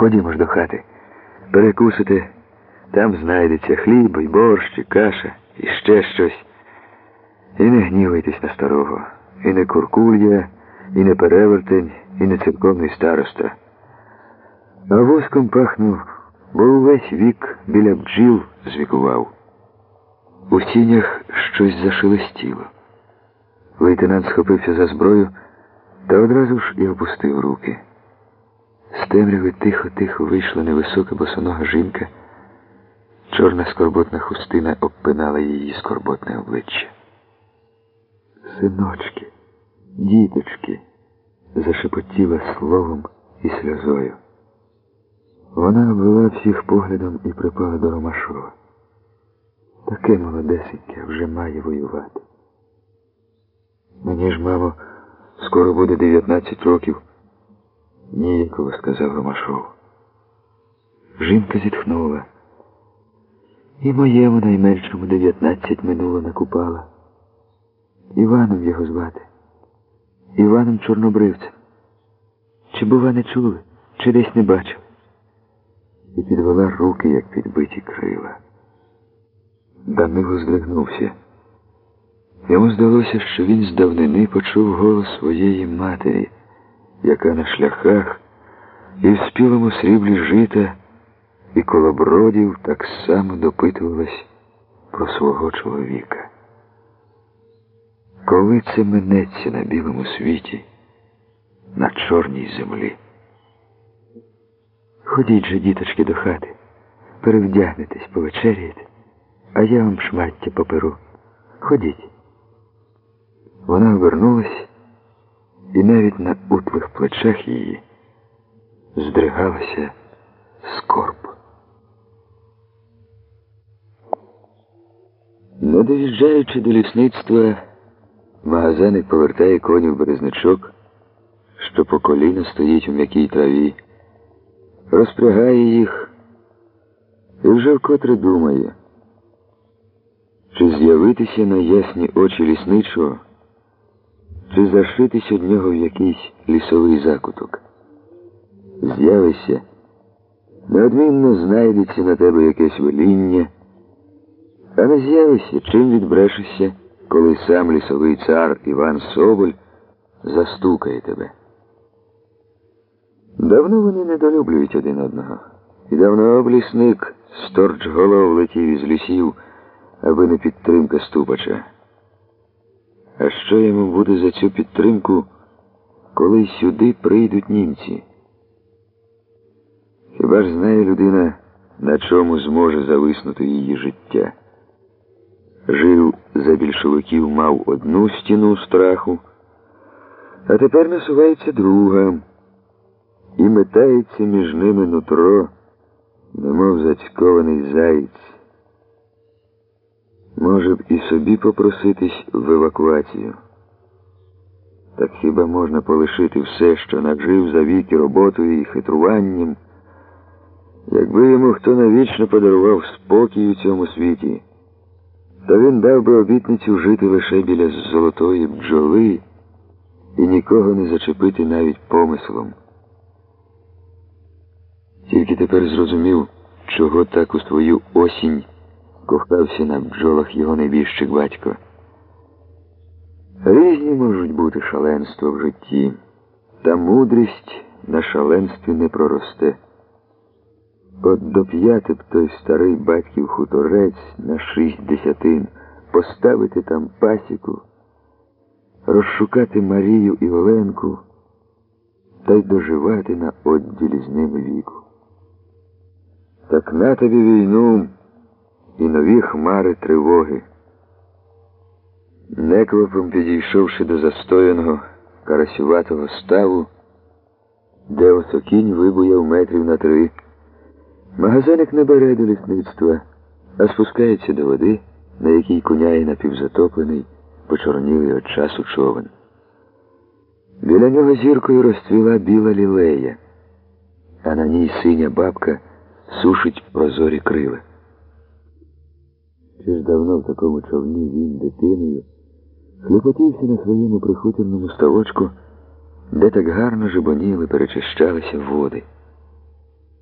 Ходімо ж до хати. Перекусите, там знайдеться хліб, і борщ, і каша, і ще щось. І не гнівайтесь на старого. І не куркулья, і не перевертень, і не церковний староста. А воском пахнув, бо увесь вік біля бджіл звікував. У сінях щось зашелестіло. Лейтенант схопився за зброю та одразу ж і опустив руки. З темряви тихо-тихо вийшла невисока босонога жінка. Чорна скорботна хустина обпинала її скорботне обличчя. Синочки, діточки, зашепотіла словом і сльозою. Вона обвела всіх поглядом і припала до Ромашова. Таке молодесеньке вже має воювати. Мені ж, мамо, скоро буде 19 років. Ніяково сказав Ромашов. Жінка зітхнула. І моєму найменшому 19 минуло накупала. Іваном його звати. Іваном Чорнобривцем. Чи, бува, не чули, чи десь не бачили? І підвела руки, як підбиті крила. Данило здригнувся. Йому здалося, що він з давнини почув голос своєї матері, яка на шляхах і в спілому сріблі жита і колобродів так само допитувалась про свого чоловіка. Коли це минеться на білому світі, на чорній землі? Ходіть же, діточки, до хати, перевдягнетесь, повечеряєте, а я вам шмаття поперу. Ходіть. Вона обернулась, і навіть на утлих плечах її здригалася скорб. Не доїжджаючи до лісництва, магазиник повертає конів березничок, що по коліна стоїть у м'якій траві, розпрягає їх і вже вкотре думає, чи з'явитися на ясні очі лісничого, чи зашитись од нього в якийсь лісовий закуток. З'явися, неодмінно знайдеться на тебе якесь веління. А не з'явися, чим відбрешешся, коли сам лісовий цар Іван Соболь застукає тебе. Давно вони недолюблюють один одного. І давно облісник сторч голов летів із лісів, аби не підтримка ступача. А що йому буде за цю підтримку, коли сюди прийдуть німці? Хіба ж знає людина, на чому зможе зависнути її життя? Жив за більшовиків мав одну стіну страху, а тепер насувається друга і метається між ними нутро, немов зацькований заєць. Може б і собі попроситись в евакуацію. Так хіба можна полишити все, що нажив за віки роботою і хитруванням, якби йому хто навічно подарував спокій у цьому світі? то він дав би обітницю жити лише біля золотої бджоли і нікого не зачепити навіть помислом. Тільки тепер зрозумів, чого так у свою осінь кохався на бджолах його небіжчик батько. Різні можуть бути шаленства в житті, та мудрість на шаленстві не проросте. От доп'яти б той старий батьків хуторець на шість десятин, поставити там пасіку, розшукати Марію і Оленку та й доживати на одділі з ними віку. Так на тобі війну і нові хмари тривоги. Неквапом підійшовши до застояного карасюватого ставу, де осокінь вибуяв метрів на три. Магазиник не бере до лісництва, а спускається до води, на якій куняє напівзатоплений, почорнілий від часу човен. Біля нього зіркою розцвіла біла лілея, а на ній синя бабка сушить прозорі крила. Чи ж давно в такому човні він дитиною хлюпотівся на своєму прихутірному ставочку, де так гарно жебоніли, перечищалися води.